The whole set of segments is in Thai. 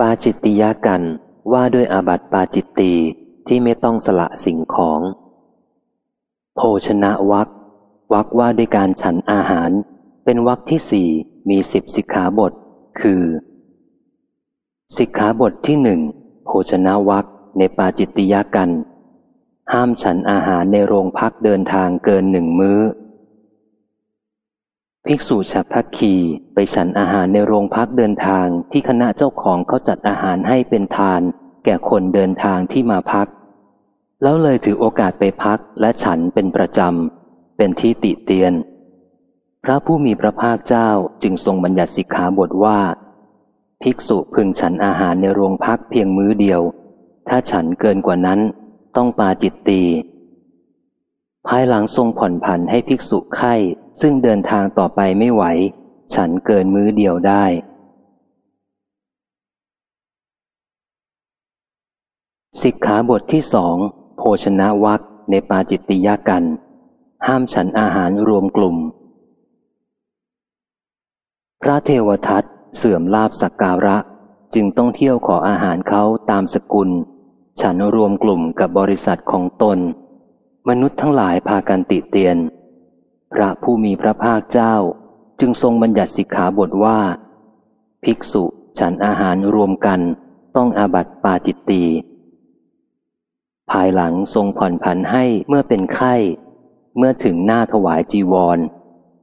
ปาจิตติยากันว่าด้วยอาบัติปาจิตตีที่ไม่ต้องสละสิ่งของ โภชนะวักวักว่าด้วยการฉันอาหาร เป็นวักที่สี่มีสิบสิกขาบท คือ สิกขาบทที่หนึ่งโภชนะวักในปาจิตติยากัน ห้ามฉันอาหารในโรงพักเดินทางเกินหนึ่งมื้อ ภิกษุฉับพักคีไปฉันอาหารในโรงพักเดินทางที่คณะเจ้าของเขาจัดอาหารให้เป็นทาน แก่คนเดินทางที่มาพัก แล้วเลยถือโอกาสไปพักและฉันเป็นประจำ เป็นที่ติเตียน พระผู้มีพระภาคเจ้าจึงทรงบัญญัติสิกขาบทว่า ภิกษุพึงฉันอาหารในโรงพักเพียงมื้อเดียว ถ้าฉันเกินกว่านั้น ต้องปาจิตตีภายหลังทรงผ่อนผันให้ภิกษุไข้ ซึ่งเดินทางต่อไปไม่ไหว ฉันเกินมื้อเดียวได้ สิกขาบทที่สองโภชนะวักในปาจิตติยากัน ห้ามฉันอาหารรวมกลุ่ม พระเทวทัตเสื่อมลาบสักการะ จึงต้องเที่ยวขออาหารเขาตามสกุล ฉันรวมกลุ่มกับบริษัทของตน มนุษย์ทั้งหลายพากันติเตียน พระผู้มีพระภาคเจ้าจึงทรงบัญญัติสิกขาบทว่า ภิกษุฉันอาหารรวมกันต้องอาบัติปาจิตตีภายหลังทรงผ่อนผันให้เมื่อเป็นไข้ เมื่อถึงหน้าถวายจีวร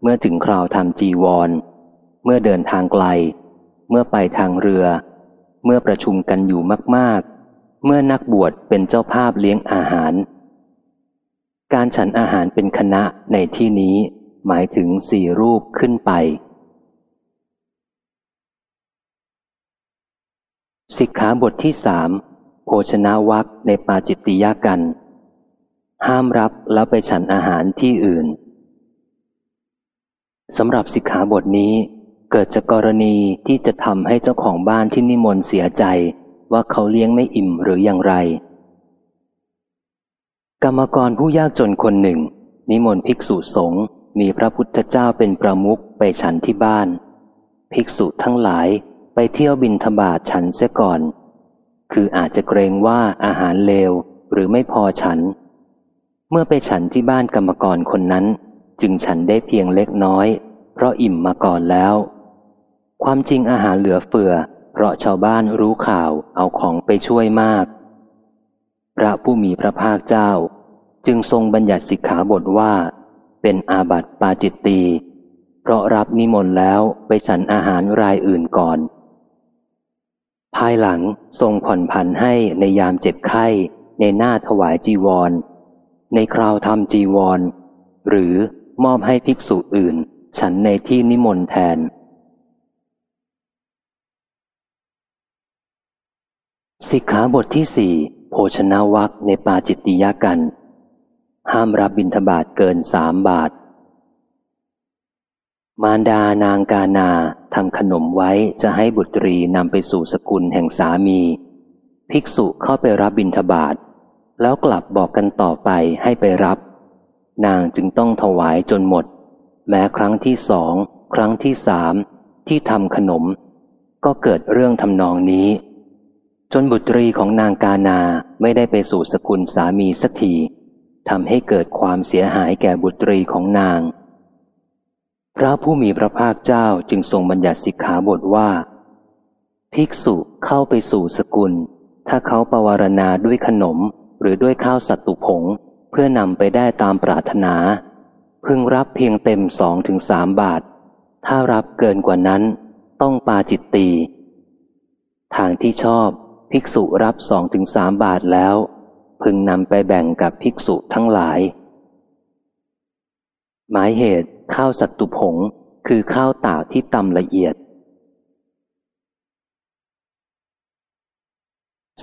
เมื่อถึงคราวทำจีวร เมื่อเดินทางไกล เมื่อไปทางเรือ เมื่อประชุมกันอยู่มาก ๆ เมื่อนักบวชเป็นเจ้าภาพเลี้ยงอาหาร การฉันอาหารเป็นคณะในที่นี้หมายถึงสี่รูปขึ้นไป สิกขาบทที่สามโภชนาวักในปาจิตติยากัน ห้ามรับแล้วไปฉันอาหารที่อื่นสำหรับสิกขาบทนี้ เกิดจากกรณีที่จะทำให้เจ้าของบ้านที่นิมนต์เสียใจ ว่าเขาเลี้ยงไม่อิ่มหรืออย่างไร กรรมกรผู้ยากจนคนหนึ่ง นิมนต์ภิกษุสงฆ์มีพระพุทธเจ้าเป็นประมุขไปฉันที่บ้าน ภิกษุทั้งหลายไปเที่ยวบินทบาทฉันเสียก่อน คืออาจจะเกรงว่าอาหารเลวหรือไม่พอฉัน เมื่อไปฉันที่บ้านกรรมกรคนนั้น จึงฉันได้เพียงเล็กน้อย เพราะอิ่มมาก่อนแล้ว ความจริงอาหารเหลือเฟือ เพราะชาวบ้านรู้ข่าวเอาของไปช่วยมาก พระผู้มีพระภาคเจ้า จึงทรงบัญญัติสิกขาบทว่า เป็นอาบัติปาจิตตีเพราะรับนิมนต์แล้วไปฉันอาหารรายอื่นก่อน ภายหลังทรงผ่อนผันให้ในยามเจ็บไข้ ในหน้าถวายจีวร ในคราวทำจีวร หรือมอบให้ภิกษุอื่น ฉันในที่นิมนต์แทน สิกขาบทที่สี่ โภชนาวักในปาจิตติยากัน ห้ามรับบิณฑบาตเกินสามบาท มารดานางกานาทำขนมไว้จะให้บุตรีนำไปสู่สกุลแห่งสามี ภิกษุเข้าไปรับบิณฑบาตแล้วกลับบอกกันต่อไปให้ไปรับ นางจึงต้องถวายจนหมด แม้ครั้งที่สอง ครั้งที่สาม ที่ทำขนม ก็เกิดเรื่องทำนองนี้ จนบุตรีของนางกานาไม่ได้ไปสู่สกุลสามีสักทีทำให้เกิดความเสียหายแก่บุตรีของนาง พระผู้มีพระภาคเจ้าจึงทรงบัญญัติสิกขาบทว่า ภิกษุเข้าไปสู่สกุล ถ้าเขาปวารณาด้วยขนมหรือด้วยข้าวสัตตุผง เพื่อนำไปได้ตามปรารถนา พึงรับเพียงเต็มสองถึงสามบาท ถ้ารับเกินกว่านั้น ต้องปาจิตตีทางที่ชอบ ภิกษุรับสองถึงสามบาทแล้ว พึงนำไปแบ่งกับภิกษุทั้งหลาย หมายเหตุข้าวสัตตุผง คือข้าวตากที่ตำละเอียด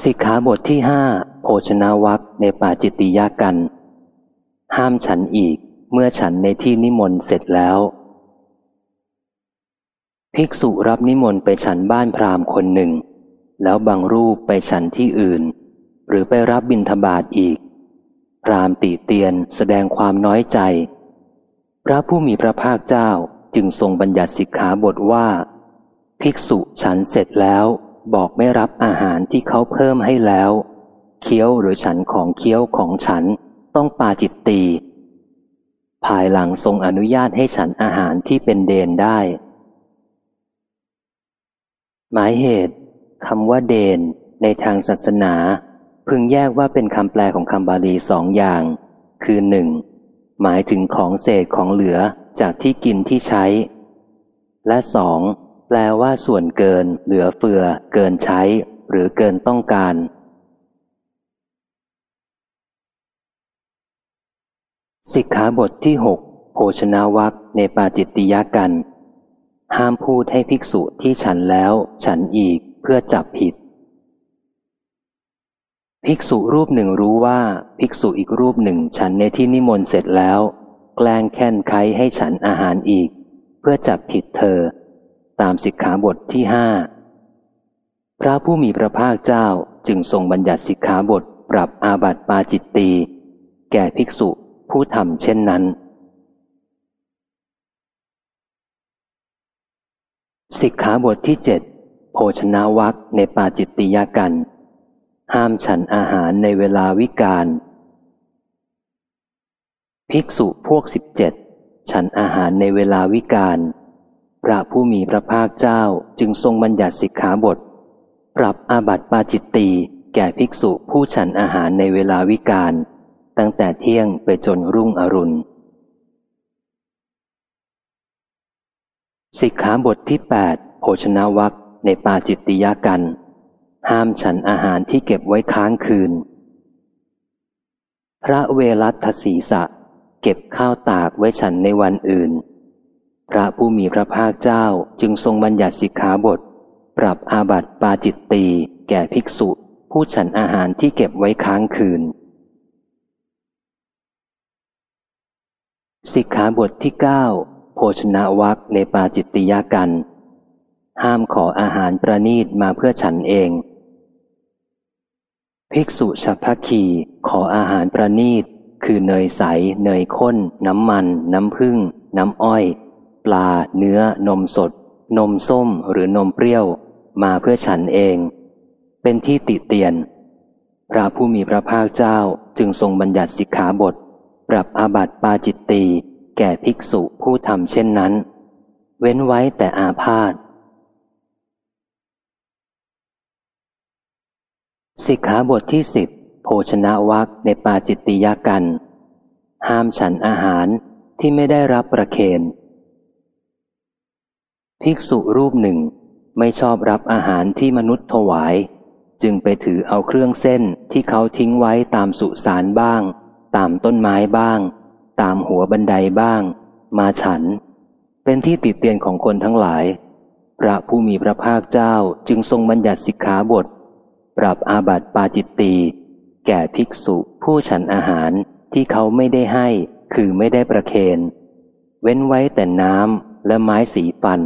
สิกขาบทที่ห้าโภชนาวักในป่าจิตติยากัน ห้ามฉันอีกเมื่อฉันในที่นิมนต์เสร็จแล้ว ภิกษุรับนิมนต์ไปฉันบ้านพราหมณ์คนหนึ่ง แล้วบางรูปไปฉันที่อื่น หรือไปรับบิณฑบาตอีก พรามติเตียนแสดงความน้อยใจ พระผู้มีพระภาคเจ้าจึงทรงบัญญัติสิกขาบทว่า ภิกษุฉันเสร็จแล้วบอกไม่รับอาหารที่เขาเพิ่มให้แล้ว เคี้ยวหรือฉันของเคี้ยวของฉันต้องปาจิตตีภายหลังทรงอนุญาตให้ฉันอาหารที่เป็นเดนได้ หมายเหตุ คำว่าเดน ในทางศาสนา พึงแยกว่าเป็นคำแปลของคำบาลีสองอย่าง คือหนึ่งหมายถึงของเศษของเหลือจากที่กินที่ใช้ และสองแปลว่าส่วนเกิน เหลือเฟือ เกินใช้ หรือเกินต้องการสิกขาบทที่หกโภชนาวักในปาจิตติยกัน ห้ามพูดให้ภิกษุที่ฉันแล้ว ฉันอีก พื่อจับผิด ภิกษุรูปหนึ่งรู้ว่าภิกษุอีกรูปหนึ่งฉันในที่นิมนต์เสร็จแล้ว แกล้งแค้นไขให้ฉันอาหารอีก เพื่อจับผิดเธอ ตามสิกขาบทที่ห้าพระผู้มีพระภาคเจ้าจึงทรงบัญญัติสิกขาบทปรับอาบัติปาจิตตีแก่ภิกษุผู้ทำเช่นนั้น สิกขาบทที่เจ็ด ภชนาวักในปาจิตติยากัน ห้ามฉันอาหารในเวลาวิกาลภิกษุพวกสิบเจ็ดฉันอาหารในเวลาวิกาลพระผู้มีพระภาคเจ้าจึงทรงบัญญัติสิกขาบท ปรับอาบัติปาจิตตีแก่ภิกษุผู้ฉันอาหารในเวลาวิกาลตั้งแต่เที่ยงไปจนรุ่งอรุณ สิกขาบทที่ 8 โภชนาวัก ในปาจิตติยากัน ห้ามฉันอาหารที่เก็บไว้ค้างคืน พระเวรัตศีสะ เก็บข้าวตากไว้ฉันในวันอื่น พระผู้มีพระภาคเจ้าจึงทรงบัญญัติสิกขาบท ปรับอาบัติปาจิตตีแก่ภิกษุ ผู้ฉันอาหารที่เก็บไว้ค้างคืน สิกขาบทที่เก้าโภชนาวักในปาจิตติยากัน ห้ามขออาหารประนีตมาเพื่อฉันเอง ภิกษุฉัพพคีขออาหารประนีต คือเนยใส เนยข้น น้ำมัน น้ำผึ้ง น้ำอ้อย ปลา เนื้อ นมสด นมส้มหรือนมเปรี้ยว มาเพื่อฉันเอง เป็นที่ติเตียน พระผู้มีพระภาคเจ้าจึงทรงบัญญัติสิกขาบท ปรับอาบัติปาจิตตีแก่ภิกษุผู้ทำเช่นนั้น เว้นไว้แต่อาพาธ สิกขาบทที่สิบโภชนะวักในปาจิตติยากัน ห้ามฉันอาหารที่ไม่ได้รับประเคนภิกษุรูปหนึ่งไม่ชอบรับอาหารที่มนุษย์ถวาย จึงไปถือเอาเครื่องเส้นที่เขาทิ้งไว้ตามสุสานบ้าง ตามต้นไม้บ้าง ตามหัวบันไดบ้าง มาฉัน เป็นที่ติดเตียนของคนทั้งหลาย พระผู้มีพระภาคเจ้าจึงทรงบัญญัติสิกขาบท ปรับอาบัติปาจิตตีแก่ภิกษุผู้ฉันอาหารที่เขาไม่ได้ให้คือไม่ได้ประเคน เว้นไว้แต่น้ำและไม้สีฟัน